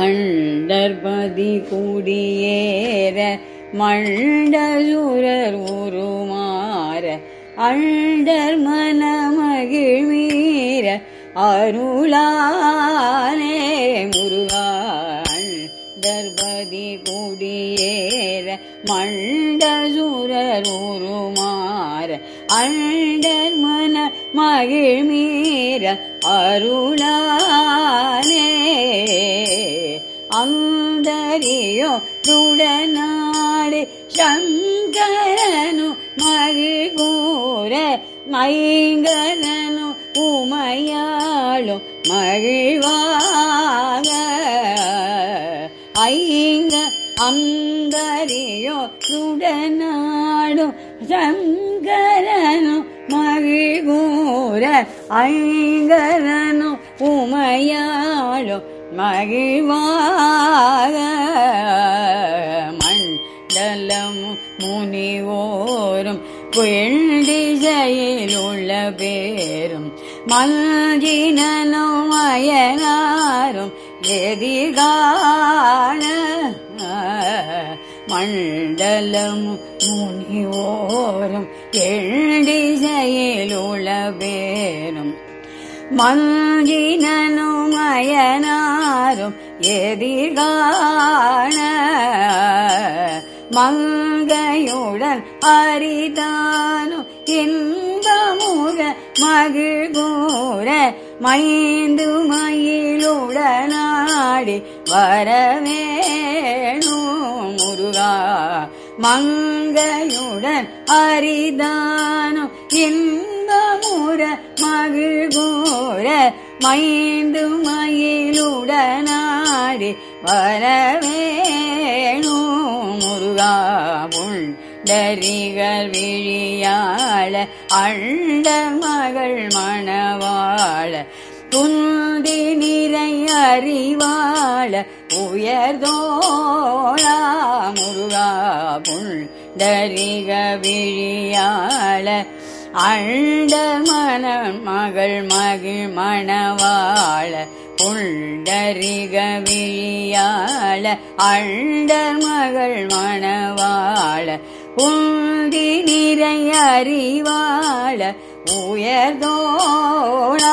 அண்டர்பதி குடியேற மண்டசுரர் உருமாற அண்டர் மனமகிழ்வீர அருளானே முருகான் தர்பதி குடியேற மண்டசுரர் உருமாற அண்டர் மன மகிழ்மீர அருளானே அந்தரியோ துடநாடு சங்கரனு மகிழ்கூர மைங்கரனு உமையாளும் மகிழ்வாக ஐங்க அந்தரியோ துடநாடும் சங்கரனு ஐங்கரனும் ஐங்கரனு உமையாளும் மகிழ்வாக. மண்டலம் முனிவோரும் குழந்திசையில் உள்ள பேரும் மல்ஜினனும் அயனாரும் எதிர்கால மண்டலம் முனிவோரும் எழுதிசையில் உள்ள பேரும் அயனாரும் எதிர்காண மங்கையுடன் அரிதானும் இன்பமுக மகிழ்கூர மைந்து மயிலுடனாடி வரவே மங்கையுடன் அரிதானும் இன்பமுற மகிழ்கோர மைந்து மயிலுடனாடி வரவேணு முருகாவுள் தரிகள் விழியாள அண்ட மகள் மணவாள துந்தி நிறை அறிவாள உயர்தோழா முருகா புண்டரிக விழியாள அண்ட மன மகள் மகிழ் மணவாழ புண்டரிக விழியாள அண்ட மகள் மணவாழ உந்தி நிறை அறிவாள உயர்தோளா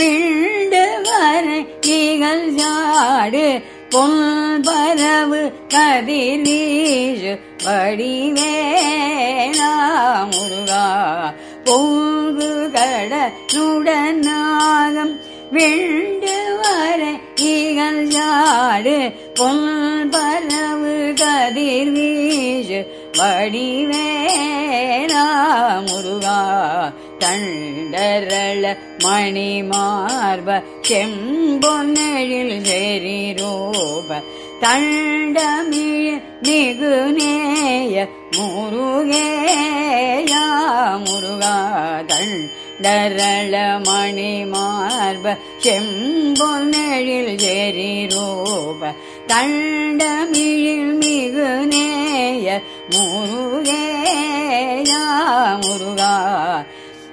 கடனுடனாகம் விண்டு வரை ஈகள் சாடு பொன் வடிவேலா முருகா. பொங்கு கடனுடனாகம் விண்டு வரை ஈகள் பொன்பரவு பொன் பரவு வடிவேலா முருகா. தண்டரள மணிமார்ப செம்பொன்னழில் செறி தண்டமிழ் மிகுநேய முருகேயா முருகா தண்டரள மணிமார்ப செம்பொன்னழில் செறி தண்டமிழில் மிகுநேய முருகேயா முருகா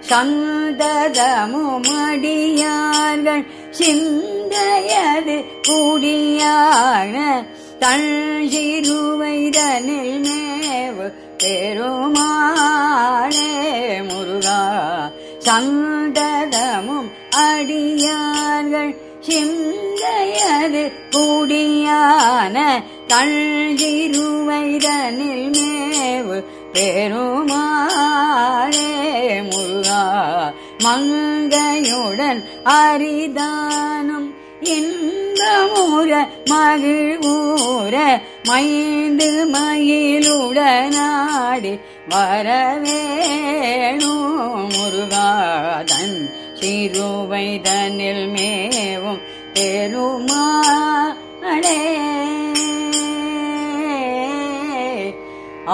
சந்ததமுமடியார்கள் சிந்தையது கூடியான தஞ்சிருவைதனில் மேவு பெருமாளே முருகா. சந்ததமும் அடியார்கள் சிந்தையது கூடியான தஞ்சிருவைதனில் மேவு பெருமாளே முருகா மங்கையுடன் அரிதானும். இன்பமுற மகிழ்வூர மைந்து மயிலுடனாடி வரவேணும் முருகாதன் சிறுவைதனில் மேவும் பெருமாளே. ஆ